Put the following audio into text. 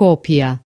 copia